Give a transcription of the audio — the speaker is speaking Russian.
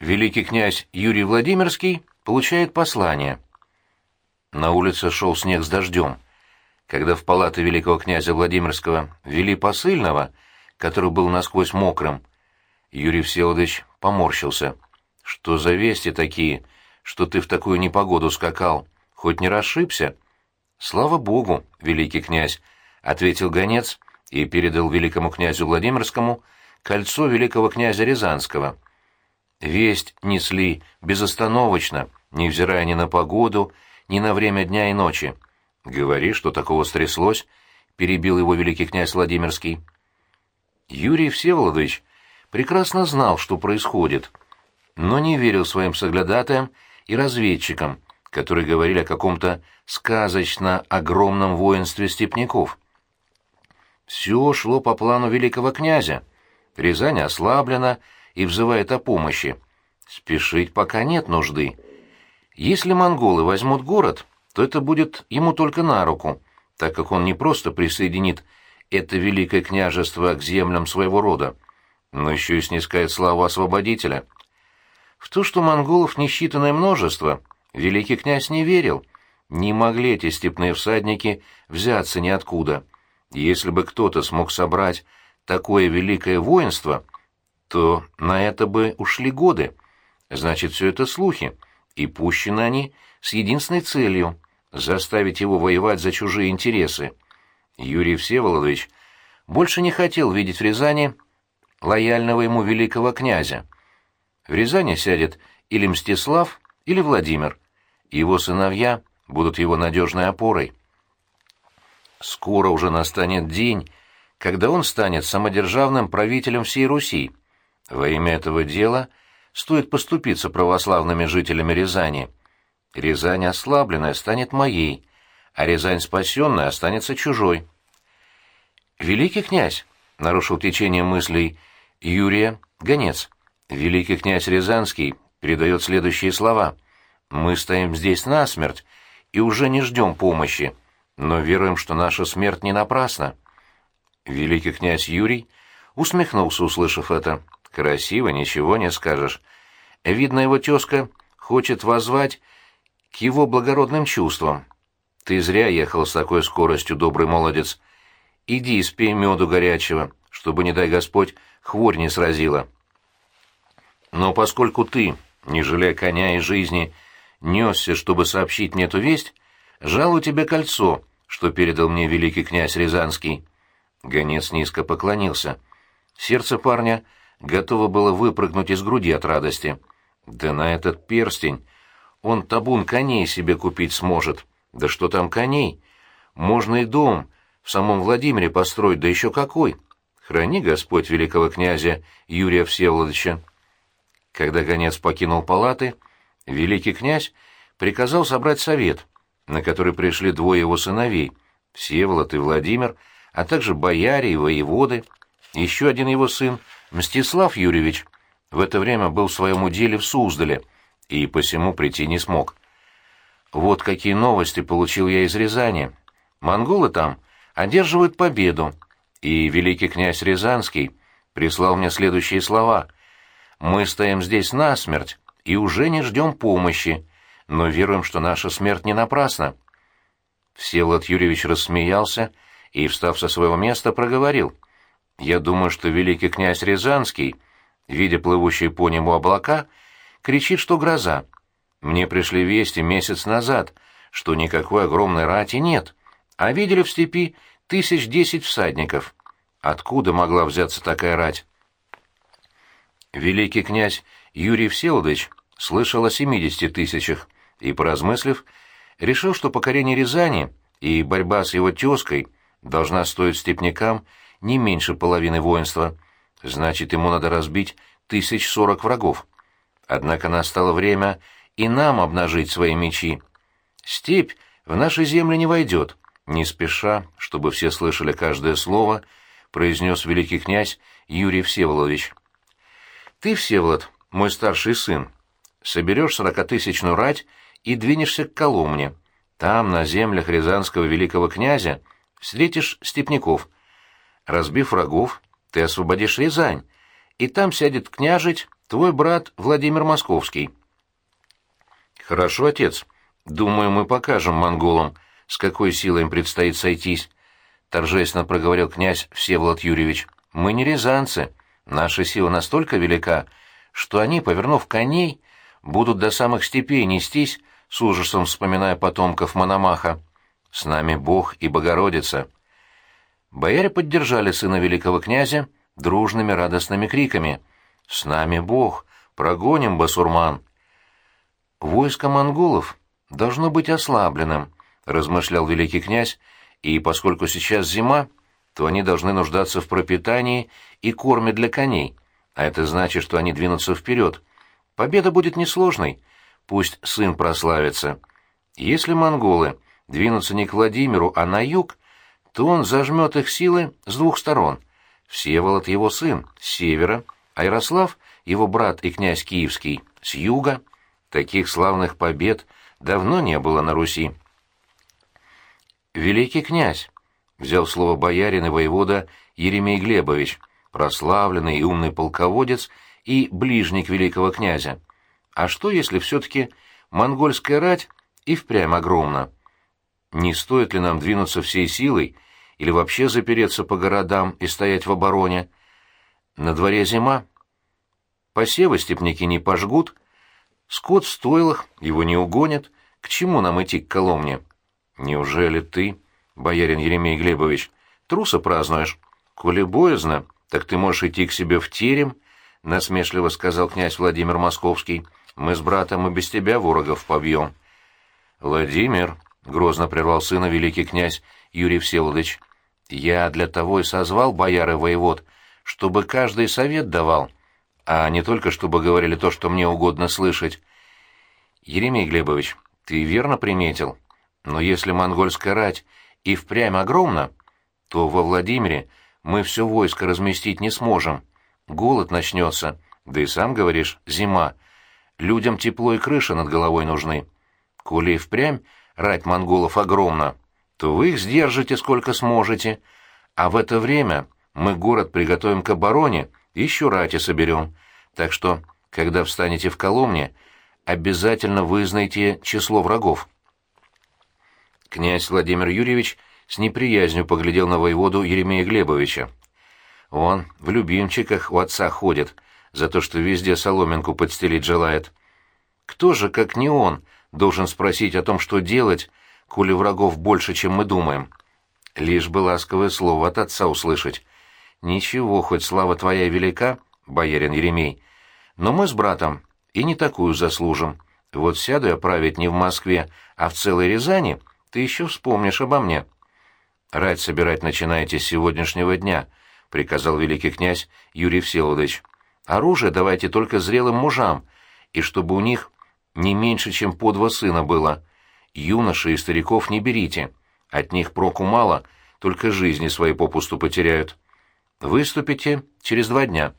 великий князь Юрий Владимирский получает послание. На улице шел снег с дождем. Когда в палаты великого князя Владимирского вели посыльного, который был насквозь мокрым, Юрий Всеволодович поморщился. «Что за вести такие, что ты в такую непогоду скакал? Хоть не расшибся?» «Слава Богу, великий князь», — ответил гонец и передал великому князю Владимирскому кольцо великого князя Рязанского. Весть несли безостановочно, невзирая ни на погоду, ни на время дня и ночи. «Говори, что такого стряслось», — перебил его великий князь Владимирский. Юрий Всеволодович прекрасно знал, что происходит, но не верил своим соглядатаям и разведчикам, которые говорили о каком-то сказочно огромном воинстве степняков. Все шло по плану великого князя. Рязань ослаблена и взывает о помощи. Спешить пока нет нужды. Если монголы возьмут город, то это будет ему только на руку, так как он не просто присоединит это великое княжество к землям своего рода, но еще и снискает славу освободителя. В то, что монголов несчитанное множество, великий князь не верил. Не могли эти степные всадники взяться ниоткуда. Если бы кто-то смог собрать такое великое воинство, то на это бы ушли годы. Значит, все это слухи, и пущены они с единственной целью — заставить его воевать за чужие интересы. Юрий Всеволодович больше не хотел видеть в Рязани лояльного ему великого князя. В Рязани сядет или Мстислав, или Владимир. Его сыновья будут его надежной опорой. Скоро уже настанет день, когда он станет самодержавным правителем всей Руси. Во имя этого дела стоит поступиться православными жителями Рязани. Рязань ослабленная станет моей, а Рязань спасенная останется чужой. «Великий князь», — нарушил течение мыслей Юрия, гонец, — «великий князь Рязанский передает следующие слова. Мы стоим здесь насмерть и уже не ждем помощи, но веруем, что наша смерть не напрасна». Великий князь Юрий усмехнулся, услышав это. «Красиво, ничего не скажешь. Видно, его тезка хочет воззвать к его благородным чувствам. Ты зря ехал с такой скоростью, добрый молодец. Иди спей меду горячего, чтобы, не дай Господь, хворь не сразила. Но поскольку ты, не жалея коня и жизни, несся, чтобы сообщить мне эту весть, жалую тебе кольцо, что передал мне великий князь Рязанский». Гонец низко поклонился. Сердце парня готово было выпрыгнуть из груди от радости. Да на этот перстень он табун коней себе купить сможет. Да что там коней? Можно и дом в самом Владимире построить, да еще какой. Храни Господь великого князя Юрия Всеволодовича. Когда гонец покинул палаты, великий князь приказал собрать совет, на который пришли двое его сыновей, Всеволод и Владимир, а также бояре и воеводы. Еще один его сын, Мстислав Юрьевич, в это время был в своем уделе в Суздале и посему прийти не смог. Вот какие новости получил я из Рязани. Монголы там одерживают победу, и великий князь Рязанский прислал мне следующие слова. «Мы стоим здесь насмерть и уже не ждем помощи, но веруем, что наша смерть не напрасна». Всеволод Юрьевич рассмеялся и, встав со своего места, проговорил. «Я думаю, что великий князь Рязанский, видя плывущие по небу облака, кричит, что гроза. Мне пришли вести месяц назад, что никакой огромной рати нет, а видели в степи тысяч десять всадников. Откуда могла взяться такая рать?» Великий князь Юрий Всеволодович слышал о семидесяти тысячах и, поразмыслив, решил, что покорение Рязани и борьба с его тезкой должна стоить степнякам не меньше половины воинства. Значит, ему надо разбить тысяч сорок врагов. Однако настало время и нам обнажить свои мечи. Степь в наши земли не войдет. Не спеша, чтобы все слышали каждое слово, произнес великий князь Юрий Всеволодович. Ты, Всеволод, мой старший сын, соберешь сорокатысячную рать и двинешься к Коломне. Там, на землях Рязанского великого князя, встретишь степняков. Разбив врагов, ты освободишь Рязань, и там сядет княжить твой брат Владимир Московский». «Хорошо, отец. Думаю, мы покажем монголам, с какой силой им предстоит сойтись», — торжественно проговорил князь Всеволод Юрьевич. «Мы не рязанцы. Наша сила настолько велика, что они, повернув коней, будут до самых степей нестись, с ужасом вспоминая потомков Мономаха. С нами Бог и Богородица». Бояре поддержали сына великого князя дружными радостными криками. «С нами Бог! Прогоним басурман!» «Войско монголов должно быть ослабленным», — размышлял великий князь, «и поскольку сейчас зима, то они должны нуждаться в пропитании и корме для коней, а это значит, что они двинутся вперед. Победа будет несложной, пусть сын прославится. Если монголы двинутся не к Владимиру, а на юг, то он зажмет их силы с двух сторон. Всеволод его сын, с севера, а Ярослав, его брат и князь Киевский, с юга — Таких славных побед давно не было на Руси. «Великий князь», — взял слово боярин и воевода Еремей Глебович, прославленный и умный полководец и ближник великого князя. «А что, если все-таки монгольская рать и впрямь огромна? Не стоит ли нам двинуться всей силой или вообще запереться по городам и стоять в обороне? На дворе зима. Посевы степняки не пожгут, — Скот в стойлах, его не угонят. К чему нам идти к Коломне? Неужели ты, боярин Еремей Глебович, труса празднуешь? Коли боязно, так ты можешь идти к себе в терем, — насмешливо сказал князь Владимир Московский. Мы с братом и без тебя ворогов побьем. Владимир, — грозно прервал сына великий князь Юрий Всеволодович, — я для того и созвал бояры воевод, чтобы каждый совет давал, а не только чтобы говорили то, что мне угодно слышать. Еремей Глебович, ты верно приметил, но если монгольская рать и впрямь огромна, то во Владимире мы все войско разместить не сможем. Голод начнется, да и сам говоришь, зима. Людям тепло и крыша над головой нужны. Коли и впрямь рать монголов огромна, то вы их сдержите сколько сможете, а в это время мы город приготовим к обороне еще рати соберем. Так что, когда встанете в Коломне, обязательно вызнайте число врагов. Князь Владимир Юрьевич с неприязнью поглядел на воеводу Еремея Глебовича. Он в любимчиках у отца ходит, за то, что везде соломинку подстелить желает. Кто же, как не он, должен спросить о том, что делать, коли врагов больше, чем мы думаем? Лишь бы ласковое слово от отца услышать. Ничего, хоть слава твоя велика, боярин Еремей, но мы с братом и не такую заслужим. Вот сяду я править не в Москве, а в целой Рязани, ты еще вспомнишь обо мне. Рать собирать начинаете с сегодняшнего дня, — приказал великий князь Юрий Всеволодович. Оружие давайте только зрелым мужам, и чтобы у них не меньше, чем по два сына было. Юношей и стариков не берите, от них проку мало, только жизни свои попусту потеряют. Выступите через два дня.